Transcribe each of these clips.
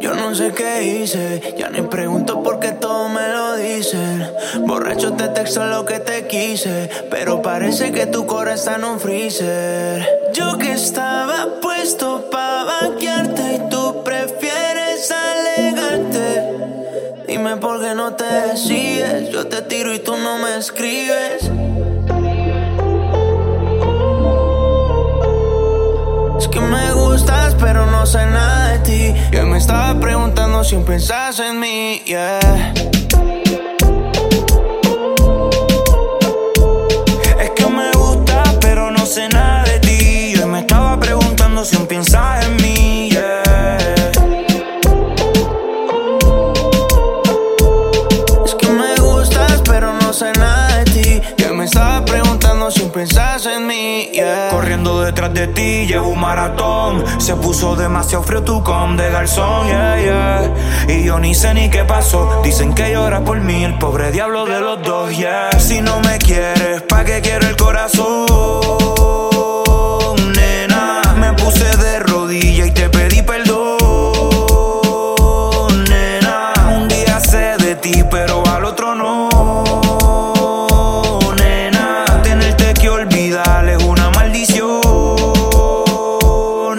Yo no sé qué hice, ya ni pregunto por qué todo me lo dicen. Borracho te texto lo que te quise, pero parece que tu corazón está en un freezer. Yo que estaba puesto pa' banquearte y tú prefieres alegarte. Dime por qué no te decides, yo te tiro y tú no me escribes. Estaba preguntando si pensás en mí, yeah. Es que me gustas, pero no sé nada de ti. Yo me estaba preguntando si piensas en mí, yeah. Es que me gustas, pero no sé nada preguntando si pensás en mí, yeah. Corriendo detrás de ti, llevo un maratón. Se puso demasiado frío tu com de garzón, yeah, yeah. Y yo ni sé ni qué pasó. Dicen que lloras por mí, el pobre diablo de los dos, yeah. Si no me quieres, ¿pa' qué quiero el corazón? Es una maldición.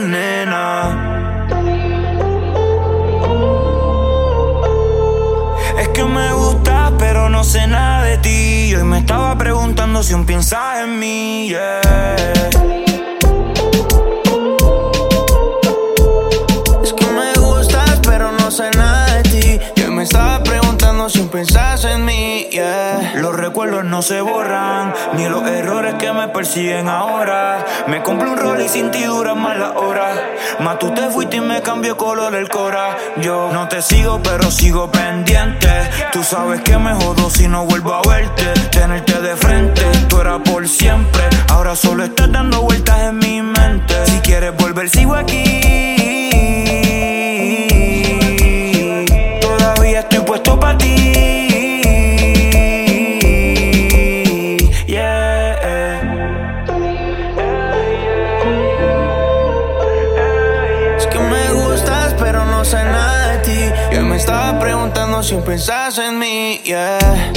Nena. Es que me gusta, pero no sé nada de ti. Hoy me estaba preguntando si aún piensas en mí. Es que me gustas, pero no sé nada de ti. Yo me estaba preguntando si mí, yeah. Los recuerdos no se borran, ni los errores que me persiguen ahora. Me compré un rol y sin ti duran más las horas. Más tú te fuiste y me cambió color el cora. Yo no te sigo, pero sigo pendiente. Tú sabes que me jodo si no vuelvo a verte. Tenerte de frente, tú eras por siempre. Ahora solo estás dando vueltas en mi mente. Si quieres volver, sigo aquí. Todavía estoy puesto para ti. Yo me estaba preguntando si pensás en mí, yeah.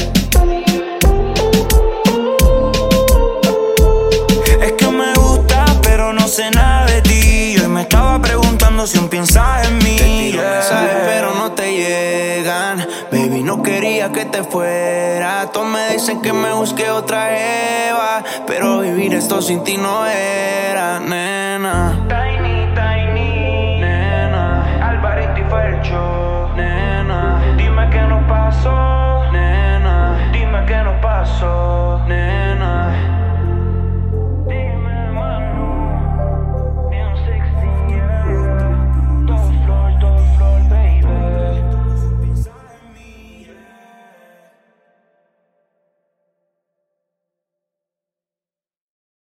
Es que me gusta, pero no sé nada de ti. Hoy me estaba preguntando si piensas en mí. Te tiro yeah. mensajes, pero no te llegan. Baby, no quería que te fuera. Todos me dicen que me busque otra Eva. Pero vivir esto sin ti no era, nena.